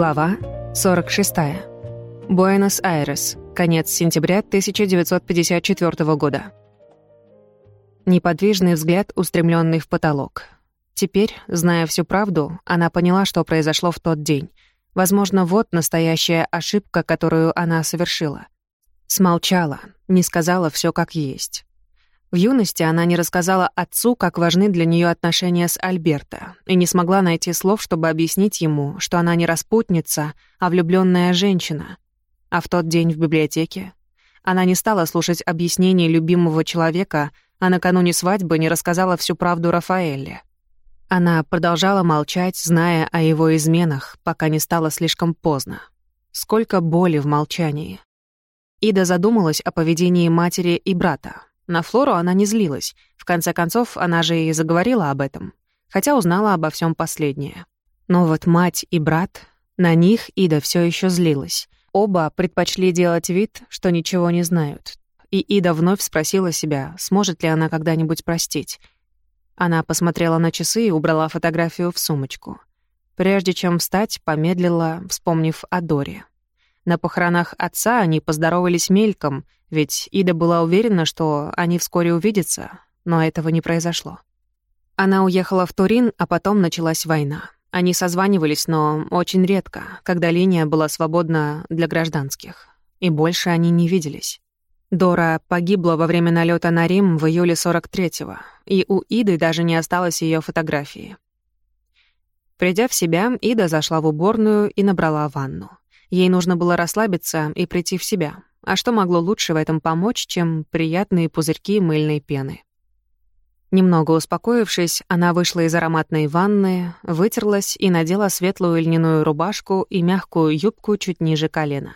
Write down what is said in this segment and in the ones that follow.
Глава 46. Буэнос-Айрес. Конец сентября 1954 года. Неподвижный взгляд, устремленный в потолок. Теперь, зная всю правду, она поняла, что произошло в тот день. Возможно, вот настоящая ошибка, которую она совершила. Смолчала, не сказала все как есть. В юности она не рассказала отцу, как важны для нее отношения с Альберто, и не смогла найти слов, чтобы объяснить ему, что она не распутница, а влюбленная женщина. А в тот день в библиотеке она не стала слушать объяснений любимого человека, а накануне свадьбы не рассказала всю правду Рафаэле. Она продолжала молчать, зная о его изменах, пока не стало слишком поздно. Сколько боли в молчании. Ида задумалась о поведении матери и брата, на Флору она не злилась. В конце концов, она же и заговорила об этом. Хотя узнала обо всем последнее. Но вот мать и брат, на них Ида все еще злилась. Оба предпочли делать вид, что ничего не знают. И Ида вновь спросила себя, сможет ли она когда-нибудь простить. Она посмотрела на часы и убрала фотографию в сумочку. Прежде чем встать, помедлила, вспомнив о Доре. На похоронах отца они поздоровались мельком, ведь Ида была уверена, что они вскоре увидятся, но этого не произошло. Она уехала в Турин, а потом началась война. Они созванивались, но очень редко, когда линия была свободна для гражданских. И больше они не виделись. Дора погибла во время налета на Рим в июле 43-го, и у Иды даже не осталось ее фотографии. Придя в себя, Ида зашла в уборную и набрала ванну. Ей нужно было расслабиться и прийти в себя. А что могло лучше в этом помочь, чем приятные пузырьки мыльной пены? Немного успокоившись, она вышла из ароматной ванны, вытерлась и надела светлую льняную рубашку и мягкую юбку чуть ниже колена.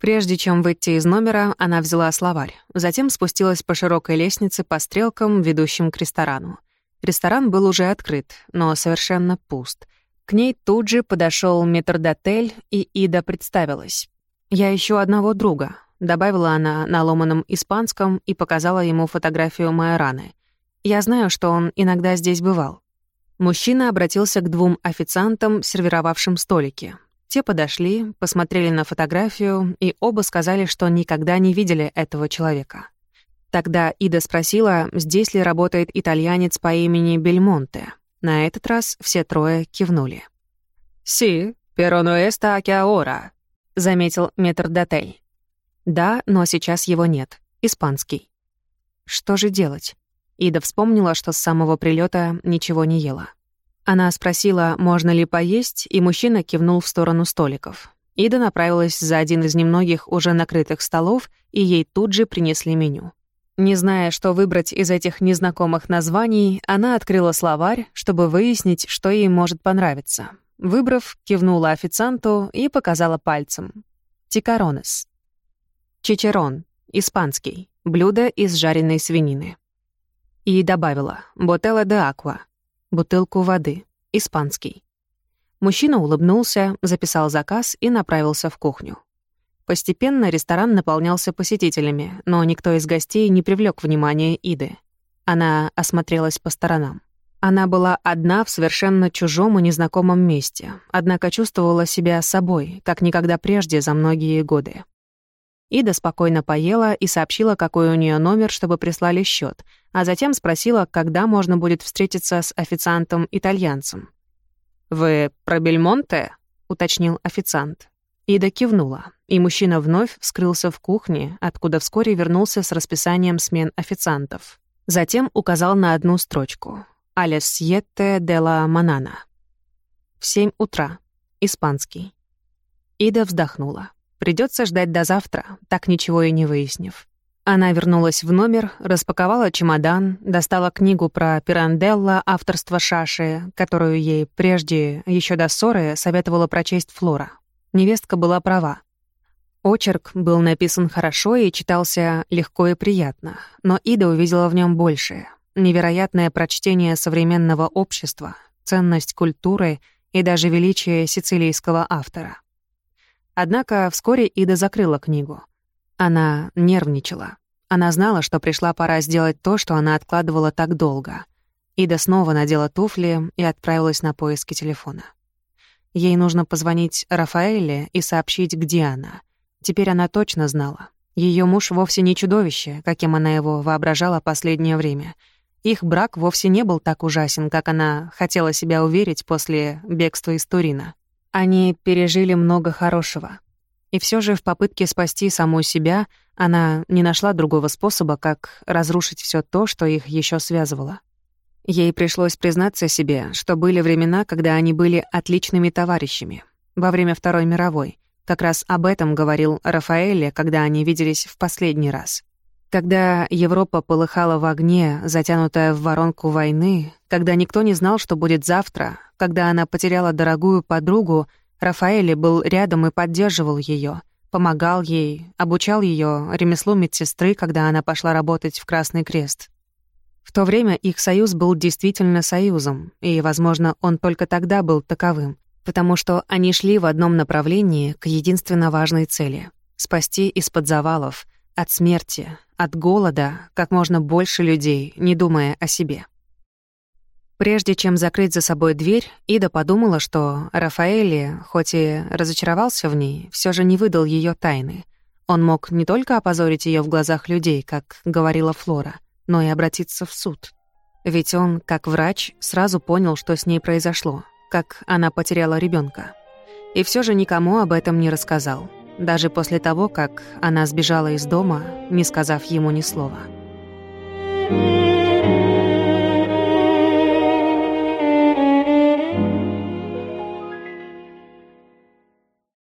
Прежде чем выйти из номера, она взяла словарь, затем спустилась по широкой лестнице по стрелкам, ведущим к ресторану. Ресторан был уже открыт, но совершенно пуст. К ней тут же подошел метрдотель, и Ида представилась. «Я ищу одного друга», — добавила она на ломаном испанском и показала ему фотографию Майораны. «Я знаю, что он иногда здесь бывал». Мужчина обратился к двум официантам, сервировавшим столики. Те подошли, посмотрели на фотографию, и оба сказали, что никогда не видели этого человека. Тогда Ида спросила, здесь ли работает итальянец по имени Бельмонте. На этот раз все трое кивнули. «Си, está aquí ahora», — заметил метрдотель. «Да, но сейчас его нет. Испанский». «Что же делать?» Ида вспомнила, что с самого прилета ничего не ела. Она спросила, можно ли поесть, и мужчина кивнул в сторону столиков. Ида направилась за один из немногих уже накрытых столов, и ей тут же принесли меню. Не зная, что выбрать из этих незнакомых названий, она открыла словарь, чтобы выяснить, что ей может понравиться. Выбрав, кивнула официанту и показала пальцем. Тикаронес. Чичерон. Испанский. Блюдо из жареной свинины. И добавила «Ботелла де аква». Бутылку воды. Испанский. Мужчина улыбнулся, записал заказ и направился в кухню. Постепенно ресторан наполнялся посетителями, но никто из гостей не привлек внимания Иды. Она осмотрелась по сторонам. Она была одна в совершенно чужом и незнакомом месте, однако чувствовала себя собой, как никогда прежде за многие годы. Ида спокойно поела и сообщила, какой у нее номер, чтобы прислали счет, а затем спросила, когда можно будет встретиться с официантом-итальянцем. «Вы про Бельмонте?» — уточнил официант. Ида кивнула, и мужчина вновь скрылся в кухне, откуда вскоре вернулся с расписанием смен официантов. Затем указал на одну строчку. «Алес сьетте де ла манана». В семь утра. Испанский. Ида вздохнула. Придется ждать до завтра, так ничего и не выяснив. Она вернулась в номер, распаковала чемодан, достала книгу про Пиранделла авторства Шаши, которую ей прежде, еще до ссоры, советовала прочесть Флора. Невестка была права. Очерк был написан хорошо и читался легко и приятно, но Ида увидела в нем большее. Невероятное прочтение современного общества, ценность культуры и даже величие сицилийского автора. Однако вскоре Ида закрыла книгу. Она нервничала. Она знала, что пришла пора сделать то, что она откладывала так долго. Ида снова надела туфли и отправилась на поиски телефона. Ей нужно позвонить Рафаэле и сообщить, где она. Теперь она точно знала. Ее муж вовсе не чудовище, каким она его воображала последнее время. Их брак вовсе не был так ужасен, как она хотела себя уверить после бегства из Турина. Они пережили много хорошего. И все же в попытке спасти саму себя она не нашла другого способа, как разрушить все то, что их еще связывало. Ей пришлось признаться себе, что были времена, когда они были отличными товарищами. Во время Второй мировой. Как раз об этом говорил Рафаэле, когда они виделись в последний раз. Когда Европа полыхала в огне, затянутая в воронку войны, когда никто не знал, что будет завтра, когда она потеряла дорогую подругу, Рафаэле был рядом и поддерживал ее, помогал ей, обучал ее ремеслу медсестры, когда она пошла работать в Красный Крест. В то время их союз был действительно союзом, и, возможно, он только тогда был таковым, потому что они шли в одном направлении к единственно важной цели — спасти из-под завалов, от смерти, от голода как можно больше людей, не думая о себе. Прежде чем закрыть за собой дверь, Ида подумала, что Рафаэли, хоть и разочаровался в ней, все же не выдал ее тайны. Он мог не только опозорить ее в глазах людей, как говорила Флора — но и обратиться в суд. Ведь он, как врач, сразу понял, что с ней произошло, как она потеряла ребенка. И все же никому об этом не рассказал, даже после того, как она сбежала из дома, не сказав ему ни слова.